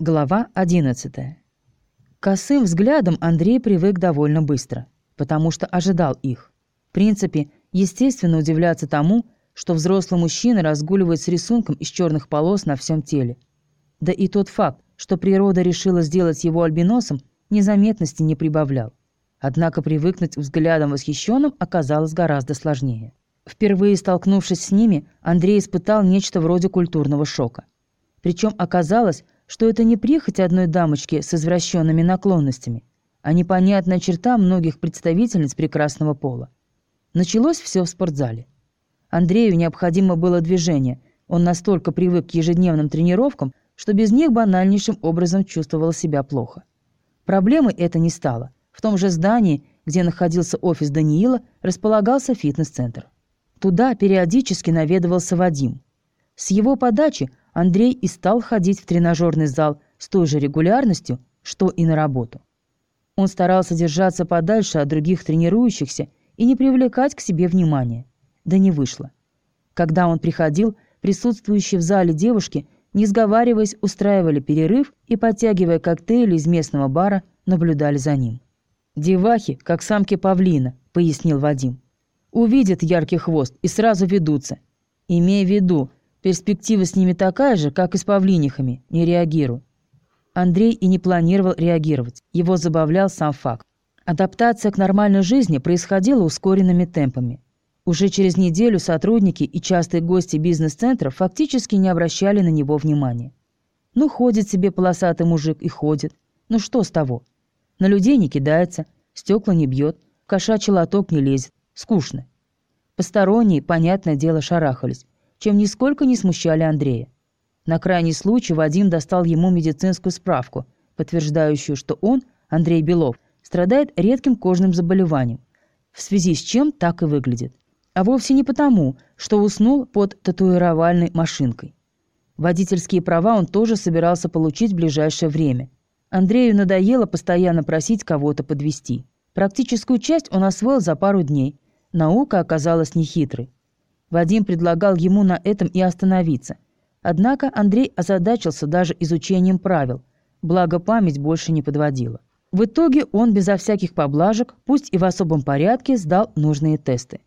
Глава 11. Косым взглядом Андрей привык довольно быстро, потому что ожидал их. В принципе, естественно удивляться тому, что взрослый мужчина разгуливает с рисунком из черных полос на всем теле. Да и тот факт, что природа решила сделать его альбиносом, незаметности не прибавлял. Однако привыкнуть взглядом восхищенным оказалось гораздо сложнее. Впервые столкнувшись с ними, Андрей испытал нечто вроде культурного шока. Причем оказалось, что это не прихоть одной дамочки с извращенными наклонностями, а непонятная черта многих представительниц прекрасного пола. Началось все в спортзале. Андрею необходимо было движение, он настолько привык к ежедневным тренировкам, что без них банальнейшим образом чувствовал себя плохо. Проблемой это не стало. В том же здании, где находился офис Даниила, располагался фитнес-центр. Туда периодически наведывался Вадим. С его подачи Андрей и стал ходить в тренажерный зал с той же регулярностью, что и на работу. Он старался держаться подальше от других тренирующихся и не привлекать к себе внимания. Да не вышло. Когда он приходил, присутствующие в зале девушки, не сговариваясь, устраивали перерыв и, подтягивая коктейли из местного бара, наблюдали за ним. «Девахи, как самки павлина», — пояснил Вадим. «Увидят яркий хвост и сразу ведутся. Имея в виду, Перспектива с ними такая же, как и с павлинихами. Не реагирую. Андрей и не планировал реагировать. Его забавлял сам факт. Адаптация к нормальной жизни происходила ускоренными темпами. Уже через неделю сотрудники и частые гости бизнес-центра фактически не обращали на него внимания. Ну, ходит себе полосатый мужик и ходит. Ну что с того? На людей не кидается, стекла не бьет, кошачий лоток не лезет. Скучно. Посторонние, понятное дело, шарахались чем нисколько не смущали Андрея. На крайний случай Вадим достал ему медицинскую справку, подтверждающую, что он, Андрей Белов, страдает редким кожным заболеванием, в связи с чем так и выглядит. А вовсе не потому, что уснул под татуировальной машинкой. Водительские права он тоже собирался получить в ближайшее время. Андрею надоело постоянно просить кого-то подвести. Практическую часть он освоил за пару дней. Наука оказалась нехитрой. Вадим предлагал ему на этом и остановиться. Однако Андрей озадачился даже изучением правил, благо память больше не подводила. В итоге он безо всяких поблажек, пусть и в особом порядке, сдал нужные тесты.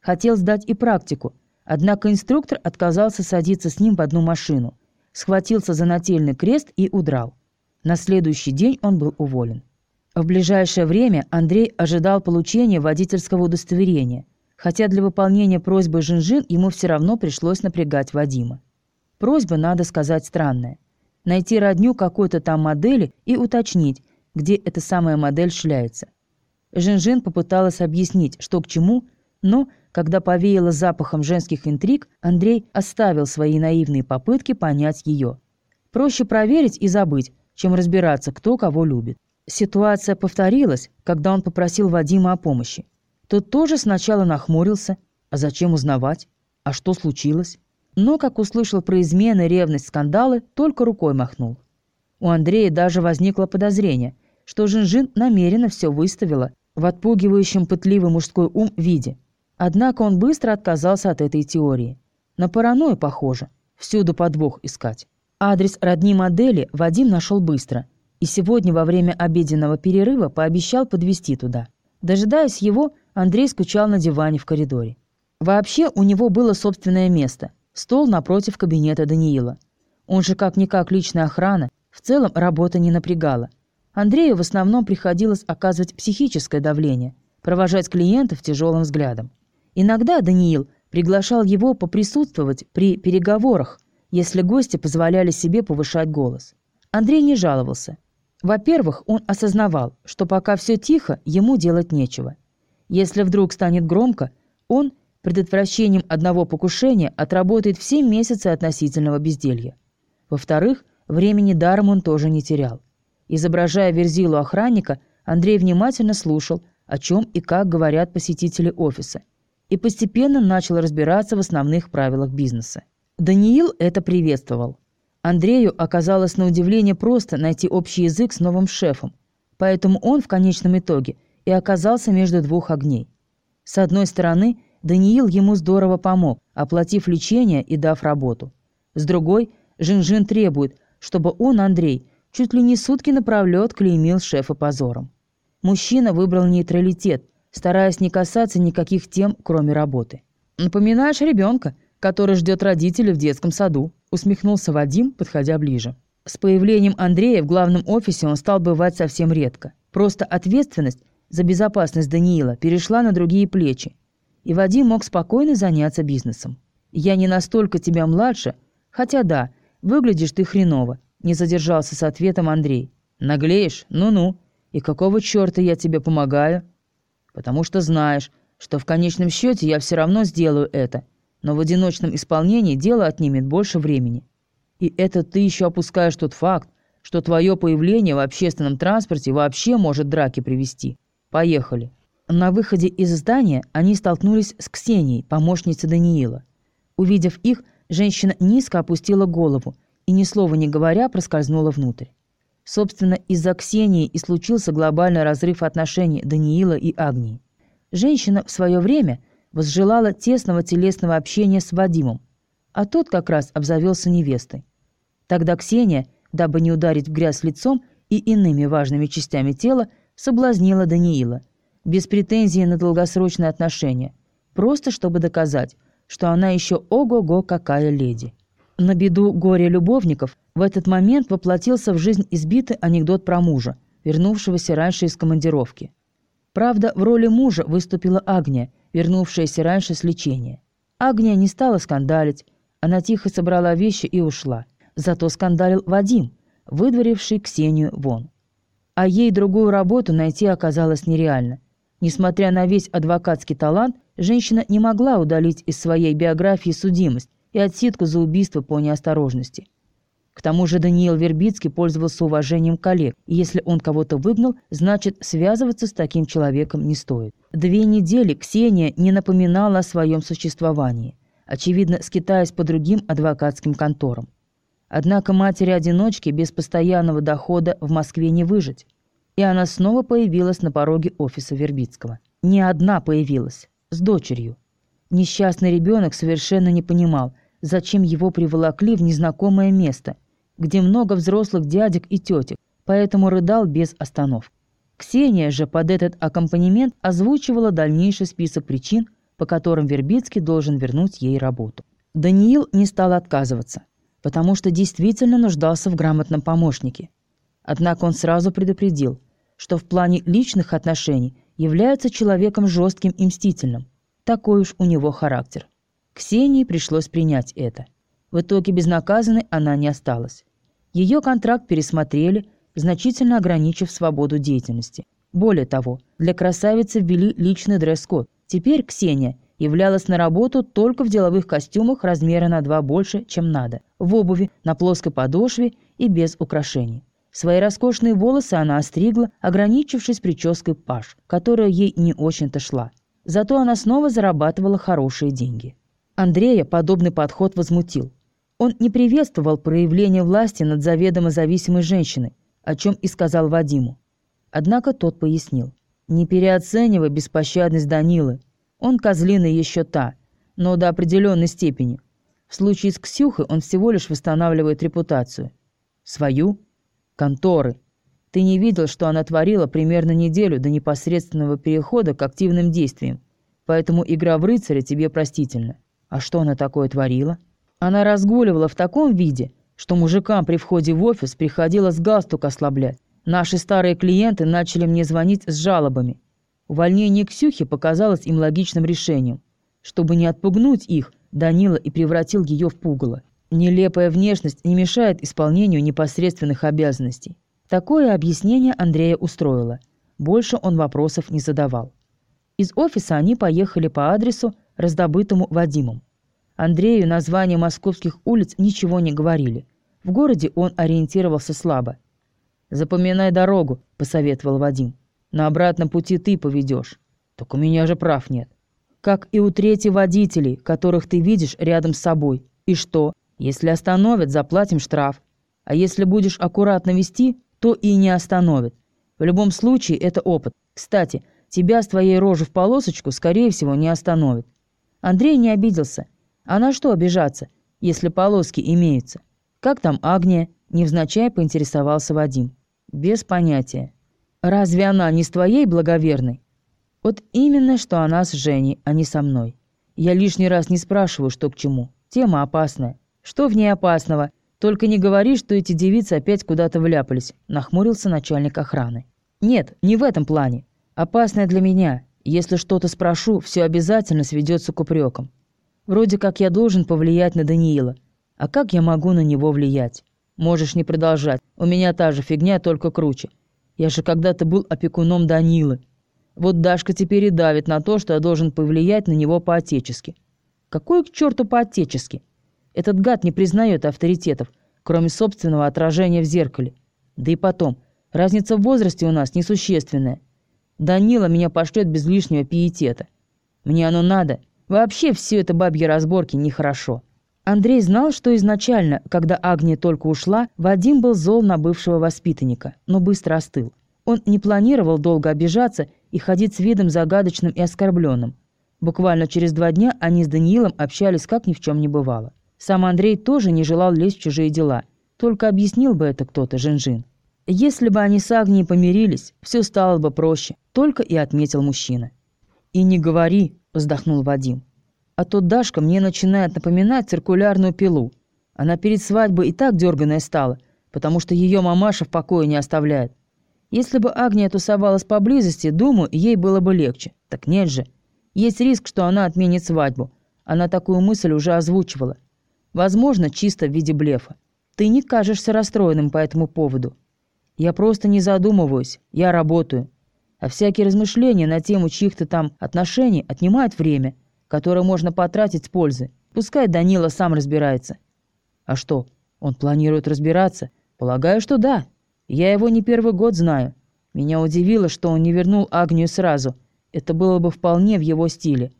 Хотел сдать и практику, однако инструктор отказался садиться с ним в одну машину, схватился за нательный крест и удрал. На следующий день он был уволен. В ближайшее время Андрей ожидал получения водительского удостоверения, хотя для выполнения просьбы Жинжин ему все равно пришлось напрягать Вадима. Просьба, надо сказать, странная. Найти родню какой-то там модели и уточнить, где эта самая модель шляется. Жинжин попыталась объяснить, что к чему, но, когда повеяло запахом женских интриг, Андрей оставил свои наивные попытки понять ее. Проще проверить и забыть, чем разбираться, кто кого любит. Ситуация повторилась, когда он попросил Вадима о помощи. Тот тоже сначала нахмурился. А зачем узнавать? А что случилось? Но, как услышал про измены, ревность, скандалы, только рукой махнул. У Андрея даже возникло подозрение, что Жинжин намеренно все выставила в отпугивающем пытливый мужской ум виде. Однако он быстро отказался от этой теории. На паранойю похоже. Всюду подвох искать. Адрес родни модели Вадим нашел быстро. И сегодня во время обеденного перерыва пообещал подвести туда. Дожидаясь его, Андрей скучал на диване в коридоре. Вообще у него было собственное место – стол напротив кабинета Даниила. Он же как-никак личная охрана, в целом работа не напрягала. Андрею в основном приходилось оказывать психическое давление, провожать клиентов тяжелым взглядом. Иногда Даниил приглашал его поприсутствовать при переговорах, если гости позволяли себе повышать голос. Андрей не жаловался. Во-первых, он осознавал, что пока все тихо, ему делать нечего. Если вдруг станет громко, он предотвращением одного покушения отработает все месяцы относительного безделья. Во-вторых, времени даром он тоже не терял. Изображая верзилу охранника, Андрей внимательно слушал, о чем и как говорят посетители офиса, и постепенно начал разбираться в основных правилах бизнеса. Даниил это приветствовал. Андрею оказалось на удивление просто найти общий язык с новым шефом, поэтому он в конечном итоге и оказался между двух огней. С одной стороны, Даниил ему здорово помог, оплатив лечение и дав работу. С другой, Жин-Жин требует, чтобы он, Андрей, чуть ли не сутки напролет клеймил шефа позором. Мужчина выбрал нейтралитет, стараясь не касаться никаких тем, кроме работы. «Напоминаешь ребенка, который ждет родителей в детском саду», усмехнулся Вадим, подходя ближе. С появлением Андрея в главном офисе он стал бывать совсем редко. Просто ответственность за безопасность Даниила перешла на другие плечи, и Вадим мог спокойно заняться бизнесом. «Я не настолько тебя младше, хотя да, выглядишь ты хреново», не задержался с ответом Андрей. «Наглеешь? Ну-ну. И какого черта я тебе помогаю?» «Потому что знаешь, что в конечном счете я все равно сделаю это, но в одиночном исполнении дело отнимет больше времени. И это ты еще опускаешь тот факт, что твое появление в общественном транспорте вообще может драки привести. Поехали». На выходе из здания они столкнулись с Ксенией, помощницей Даниила. Увидев их, женщина низко опустила голову и, ни слова не говоря, проскользнула внутрь. Собственно, из-за Ксении и случился глобальный разрыв отношений Даниила и Агнии. Женщина в свое время возжелала тесного телесного общения с Вадимом, а тот как раз обзавелся невестой. Тогда Ксения, дабы не ударить в грязь лицом и иными важными частями тела, соблазнила Даниила, без претензий на долгосрочные отношения, просто чтобы доказать, что она еще ого-го какая леди. На беду горе любовников в этот момент воплотился в жизнь избитый анекдот про мужа, вернувшегося раньше из командировки. Правда, в роли мужа выступила Агния, вернувшаяся раньше с лечения. Агния не стала скандалить, она тихо собрала вещи и ушла. Зато скандалил Вадим, выдворивший Ксению вон. А ей другую работу найти оказалось нереально. Несмотря на весь адвокатский талант, женщина не могла удалить из своей биографии судимость, и отсидку за убийство по неосторожности. К тому же Даниил Вербицкий пользовался уважением коллег, и если он кого-то выгнал, значит, связываться с таким человеком не стоит. Две недели Ксения не напоминала о своем существовании, очевидно, скитаясь по другим адвокатским конторам. Однако матери-одиночки без постоянного дохода в Москве не выжить. И она снова появилась на пороге офиса Вербицкого. Не одна появилась, с дочерью. Несчастный ребенок совершенно не понимал, зачем его приволокли в незнакомое место, где много взрослых дядек и тетек, поэтому рыдал без остановки. Ксения же под этот аккомпанемент озвучивала дальнейший список причин, по которым Вербицкий должен вернуть ей работу. Даниил не стал отказываться, потому что действительно нуждался в грамотном помощнике. Однако он сразу предупредил, что в плане личных отношений является человеком жестким и мстительным. Такой уж у него характер. Ксении пришлось принять это. В итоге безнаказанной она не осталась. Ее контракт пересмотрели, значительно ограничив свободу деятельности. Более того, для красавицы ввели личный дресс-код. Теперь Ксения являлась на работу только в деловых костюмах размера на два больше, чем надо, в обуви, на плоской подошве и без украшений. Свои роскошные волосы она остригла, ограничившись прической паш, которая ей не очень-то шла. Зато она снова зарабатывала хорошие деньги. Андрея подобный подход возмутил. Он не приветствовал проявление власти над заведомо зависимой женщиной, о чем и сказал Вадиму. Однако тот пояснил. «Не переоценивай беспощадность Данилы. Он козлина еще та, но до определенной степени. В случае с Ксюхой он всего лишь восстанавливает репутацию. Свою? Конторы. Ты не видел, что она творила примерно неделю до непосредственного перехода к активным действиям, поэтому игра в рыцаря тебе простительна. А что она такое творила? Она разгуливала в таком виде, что мужикам при входе в офис приходилось галстук ослаблять. Наши старые клиенты начали мне звонить с жалобами. Увольнение Ксюхи показалось им логичным решением. Чтобы не отпугнуть их, Данила и превратил ее в пугало. Нелепая внешность не мешает исполнению непосредственных обязанностей. Такое объяснение Андрея устроило. Больше он вопросов не задавал. Из офиса они поехали по адресу, раздобытому Вадимом. Андрею названия московских улиц ничего не говорили. В городе он ориентировался слабо. «Запоминай дорогу», — посоветовал Вадим. «На обратном пути ты поведешь. Так у меня же прав нет. Как и у трети водителей, которых ты видишь рядом с собой. И что? Если остановят, заплатим штраф. А если будешь аккуратно вести, то и не остановят. В любом случае, это опыт. Кстати, тебя с твоей рожи в полосочку, скорее всего, не остановят. Андрей не обиделся. А на что обижаться, если полоски имеются? «Как там Агния?» – невзначай поинтересовался Вадим. «Без понятия. Разве она не с твоей благоверной?» «Вот именно, что она с Женей, а не со мной. Я лишний раз не спрашиваю, что к чему. Тема опасная. Что в ней опасного? Только не говори, что эти девицы опять куда-то вляпались», – нахмурился начальник охраны. «Нет, не в этом плане. Опасная для меня. Если что-то спрошу, все обязательно сведется к упрекам. Вроде как я должен повлиять на Даниила. А как я могу на него влиять? Можешь не продолжать. У меня та же фигня, только круче. Я же когда-то был опекуном Данилы. Вот Дашка теперь и давит на то, что я должен повлиять на него по-отечески. Какой к черту по-отечески? Этот гад не признает авторитетов, кроме собственного отражения в зеркале. Да и потом, разница в возрасте у нас несущественная. Данила меня пошлет без лишнего пиетета. Мне оно надо. Вообще все это бабьи разборки нехорошо. Андрей знал, что изначально, когда Агния только ушла, Вадим был зол на бывшего воспитанника, но быстро остыл. Он не планировал долго обижаться и ходить с видом загадочным и оскорбленным. Буквально через два дня они с Даниилом общались как ни в чем не бывало. Сам Андрей тоже не желал лезть в чужие дела, только объяснил бы это кто-то, Жин-Жин. Если бы они с Агнией помирились, все стало бы проще, только и отметил мужчина. «И не говори», – вздохнул Вадим. А то Дашка мне начинает напоминать циркулярную пилу. Она перед свадьбой и так дерганая стала, потому что ее мамаша в покое не оставляет. Если бы Агния тусовалась поблизости, думаю, ей было бы легче. Так нет же. Есть риск, что она отменит свадьбу. Она такую мысль уже озвучивала. Возможно, чисто в виде блефа. Ты не кажешься расстроенным по этому поводу. Я просто не задумываюсь, я работаю. А всякие размышления на тему чьих-то там отношений отнимают время, которое можно потратить с пользой. Пускай Данила сам разбирается. А что, он планирует разбираться? Полагаю, что да. Я его не первый год знаю. Меня удивило, что он не вернул Агнию сразу. Это было бы вполне в его стиле.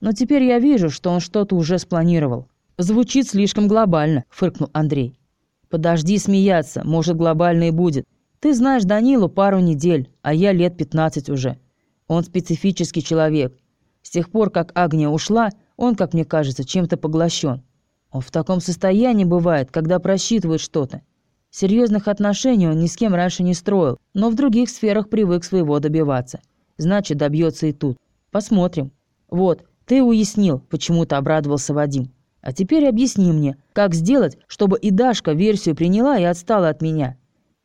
Но теперь я вижу, что он что-то уже спланировал. Звучит слишком глобально, фыркнул Андрей. Подожди смеяться, может, глобально и будет. Ты знаешь Данилу пару недель, а я лет 15 уже. Он специфический человек. С тех пор, как Агния ушла, он, как мне кажется, чем-то поглощен. Он в таком состоянии бывает, когда просчитывает что-то. Серьезных отношений он ни с кем раньше не строил, но в других сферах привык своего добиваться. Значит, добьется и тут. Посмотрим. Вот, ты уяснил, почему-то обрадовался Вадим. А теперь объясни мне, как сделать, чтобы и Дашка версию приняла и отстала от меня.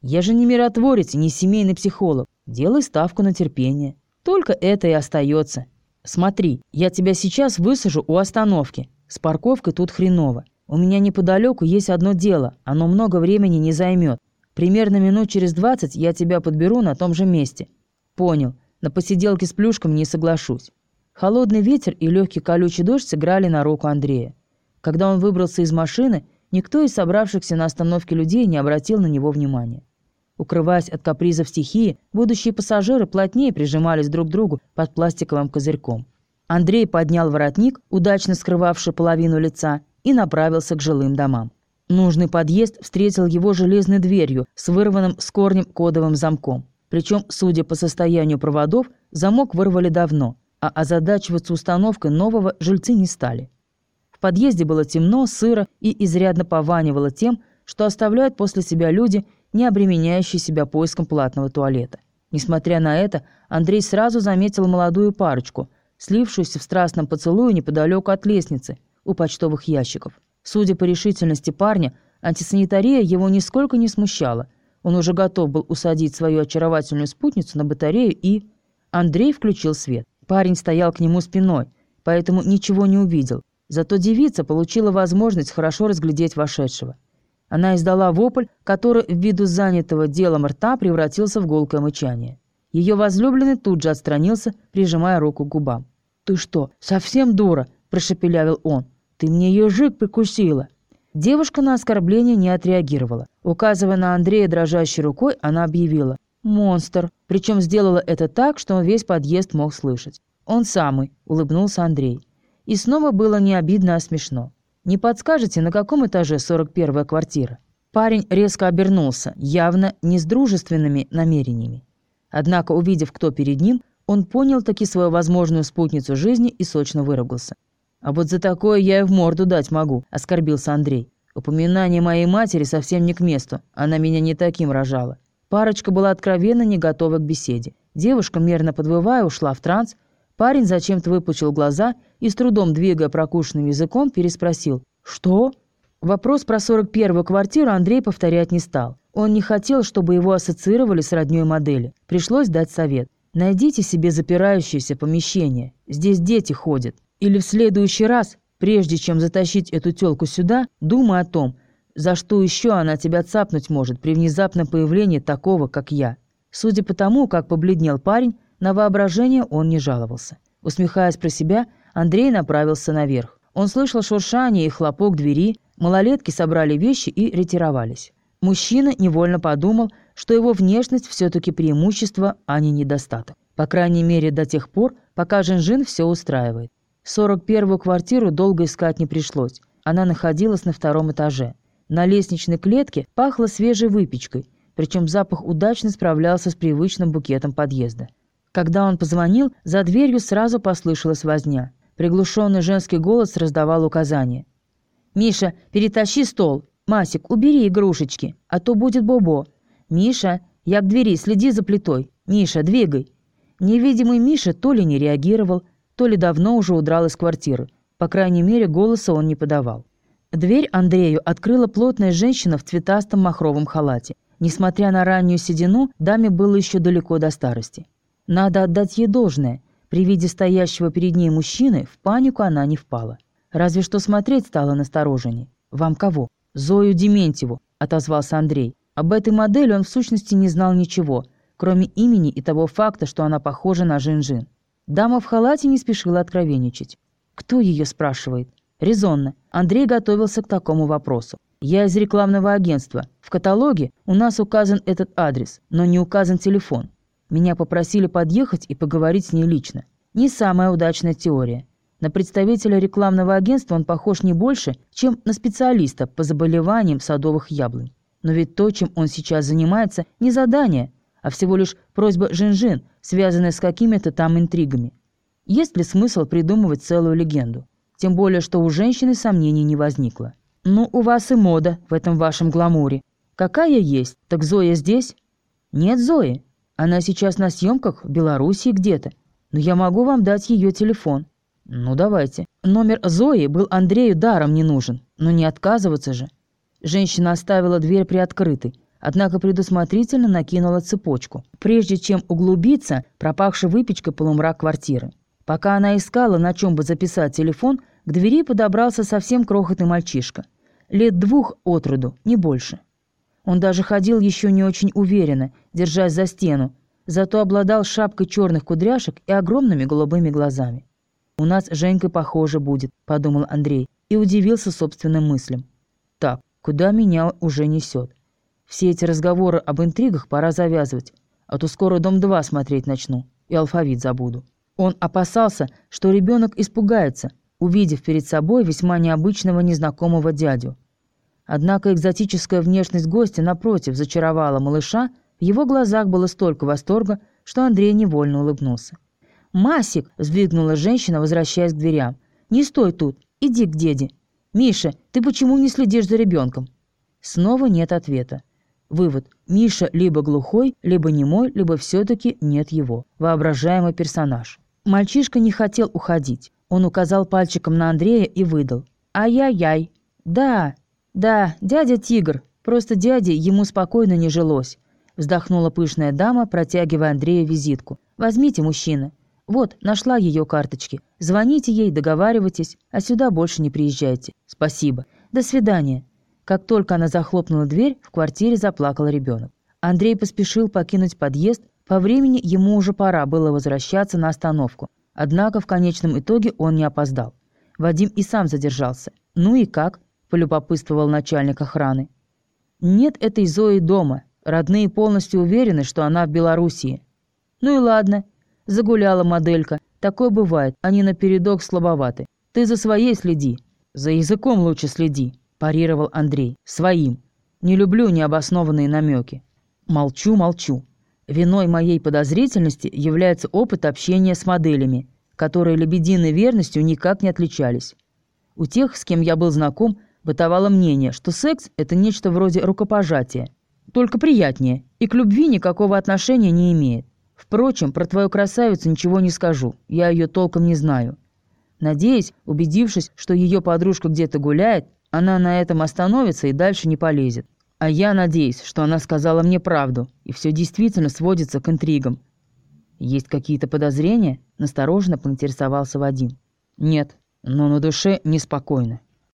Я же не миротворец не семейный психолог. Делай ставку на терпение. Только это и остается. Смотри, я тебя сейчас высажу у остановки. С парковкой тут хреново. У меня неподалеку есть одно дело, оно много времени не займет. Примерно минут через двадцать я тебя подберу на том же месте. Понял. На посиделке с плюшками не соглашусь. Холодный ветер и легкий колючий дождь сыграли на руку Андрея. Когда он выбрался из машины, никто из собравшихся на остановке людей не обратил на него внимания. Укрываясь от капризов стихии, будущие пассажиры плотнее прижимались друг к другу под пластиковым козырьком. Андрей поднял воротник, удачно скрывавший половину лица, и направился к жилым домам. Нужный подъезд встретил его железной дверью с вырванным с корнем кодовым замком. Причем, судя по состоянию проводов, замок вырвали давно, а озадачиваться установкой нового жильцы не стали. В подъезде было темно, сыро и изрядно пованивало тем, что оставляют после себя люди, не обременяющий себя поиском платного туалета. Несмотря на это, Андрей сразу заметил молодую парочку, слившуюся в страстном поцелуе неподалеку от лестницы, у почтовых ящиков. Судя по решительности парня, антисанитария его нисколько не смущала. Он уже готов был усадить свою очаровательную спутницу на батарею и... Андрей включил свет. Парень стоял к нему спиной, поэтому ничего не увидел. Зато девица получила возможность хорошо разглядеть вошедшего. Она издала вопль, который ввиду занятого делом рта превратился в голкое мычание. Ее возлюбленный тут же отстранился, прижимая руку к губам. «Ты что, совсем дура?» – прошепелявил он. «Ты мне ежик прикусила!» Девушка на оскорбление не отреагировала. Указывая на Андрея дрожащей рукой, она объявила «Монстр!» Причем сделала это так, что он весь подъезд мог слышать. «Он самый», – улыбнулся Андрей. И снова было не обидно, а смешно. «Не подскажете, на каком этаже 41-я квартира?» Парень резко обернулся, явно не с дружественными намерениями. Однако, увидев, кто перед ним, он понял таки свою возможную спутницу жизни и сочно выругался. «А вот за такое я и в морду дать могу», – оскорбился Андрей. Упоминание моей матери совсем не к месту. Она меня не таким рожала. Парочка была откровенно не готова к беседе. Девушка, мерно подвывая, ушла в транс. Парень зачем-то выпучил глаза и, с трудом двигая прокушенным языком, переспросил «Что?». Вопрос про 41-ю квартиру Андрей повторять не стал. Он не хотел, чтобы его ассоциировали с роднёй модели. Пришлось дать совет. Найдите себе запирающееся помещение. Здесь дети ходят. Или в следующий раз, прежде чем затащить эту тёлку сюда, думай о том, за что еще она тебя цапнуть может при внезапном появлении такого, как я. Судя по тому, как побледнел парень, на воображение он не жаловался. Усмехаясь про себя, Андрей направился наверх. Он слышал шуршание и хлопок двери, малолетки собрали вещи и ретировались. Мужчина невольно подумал, что его внешность все-таки преимущество, а не недостаток. По крайней мере, до тех пор, пока Жинжин все устраивает. 41-ю квартиру долго искать не пришлось. Она находилась на втором этаже. На лестничной клетке пахло свежей выпечкой, причем запах удачно справлялся с привычным букетом подъезда. Когда он позвонил, за дверью сразу послышалась возня. Приглушенный женский голос раздавал указания. «Миша, перетащи стол! «Масик, убери игрушечки, а то будет бобо. Миша, я к двери, следи за плитой. Миша, двигай». Невидимый Миша то ли не реагировал, то ли давно уже удрал из квартиры. По крайней мере, голоса он не подавал. Дверь Андрею открыла плотная женщина в цветастом махровом халате. Несмотря на раннюю седину, даме было еще далеко до старости. Надо отдать ей должное. При виде стоящего перед ней мужчины в панику она не впала. Разве что смотреть стало настороженнее. Вам кого? «Зою Дементьеву», — отозвался Андрей. Об этой модели он в сущности не знал ничего, кроме имени и того факта, что она похожа на Жин-Жин. Дама в халате не спешила откровенничать. «Кто ее спрашивает?» «Резонно. Андрей готовился к такому вопросу. Я из рекламного агентства. В каталоге у нас указан этот адрес, но не указан телефон. Меня попросили подъехать и поговорить с ней лично. Не самая удачная теория. На представителя рекламного агентства он похож не больше, чем на специалиста по заболеваниям садовых яблонь. Но ведь то, чем он сейчас занимается, не задание, а всего лишь просьба Жин-Жин, связанная с какими-то там интригами. Есть ли смысл придумывать целую легенду? Тем более, что у женщины сомнений не возникло. «Ну, у вас и мода в этом вашем гламуре. Какая есть? Так Зоя здесь?» «Нет Зои. Она сейчас на съемках в Белоруссии где-то. Но я могу вам дать ее телефон». «Ну, давайте». Номер Зои был Андрею даром не нужен, но не отказываться же. Женщина оставила дверь приоткрытой, однако предусмотрительно накинула цепочку, прежде чем углубиться, пропахший выпечкой полумрак квартиры. Пока она искала, на чем бы записать телефон, к двери подобрался совсем крохотный мальчишка. Лет двух от роду, не больше. Он даже ходил еще не очень уверенно, держась за стену, зато обладал шапкой черных кудряшек и огромными голубыми глазами. «У нас с Женькой похоже будет», — подумал Андрей и удивился собственным мыслям. «Так, куда меня уже несет? Все эти разговоры об интригах пора завязывать, а то скоро «Дом-2» смотреть начну и алфавит забуду». Он опасался, что ребенок испугается, увидев перед собой весьма необычного незнакомого дядю. Однако экзотическая внешность гостя, напротив, зачаровала малыша, в его глазах было столько восторга, что Андрей невольно улыбнулся. «Масик!» – взвигнула женщина, возвращаясь к дверям. «Не стой тут, иди к деде. Миша, ты почему не следишь за ребенком?» Снова нет ответа. Вывод. Миша либо глухой, либо немой, либо все-таки нет его. Воображаемый персонаж. Мальчишка не хотел уходить. Он указал пальчиком на Андрея и выдал. «Ай-яй-яй». «Да, да, дядя Тигр. Просто дяде ему спокойно не жилось». Вздохнула пышная дама, протягивая Андрею визитку. «Возьмите, мужчина. Вот, нашла ее карточки. Звоните ей, договаривайтесь, а сюда больше не приезжайте. Спасибо. До свидания. Как только она захлопнула дверь, в квартире заплакал ребенок. Андрей поспешил покинуть подъезд. По времени ему уже пора было возвращаться на остановку. Однако в конечном итоге он не опоздал. Вадим и сам задержался. «Ну и как?» – полюбопытствовал начальник охраны. «Нет этой Зои дома. Родные полностью уверены, что она в Белоруссии». «Ну и ладно. Загуляла моделька. Такое бывает, они напередок слабоваты. Ты за своей следи. За языком лучше следи, парировал Андрей. Своим. Не люблю необоснованные намеки. Молчу, молчу. Виной моей подозрительности является опыт общения с моделями, которые лебединой верностью никак не отличались. У тех, с кем я был знаком, Бытовало мнение, что секс – это нечто вроде рукопожатия, только приятнее, и к любви никакого отношения не имеет. Впрочем, про твою красавицу ничего не скажу, я ее толком не знаю. Надеюсь, убедившись, что ее подружка где-то гуляет, она на этом остановится и дальше не полезет. А я надеюсь, что она сказала мне правду, и все действительно сводится к интригам. Есть какие-то подозрения? Настороженно поинтересовался Вадим. Нет, но на душе неспокойно.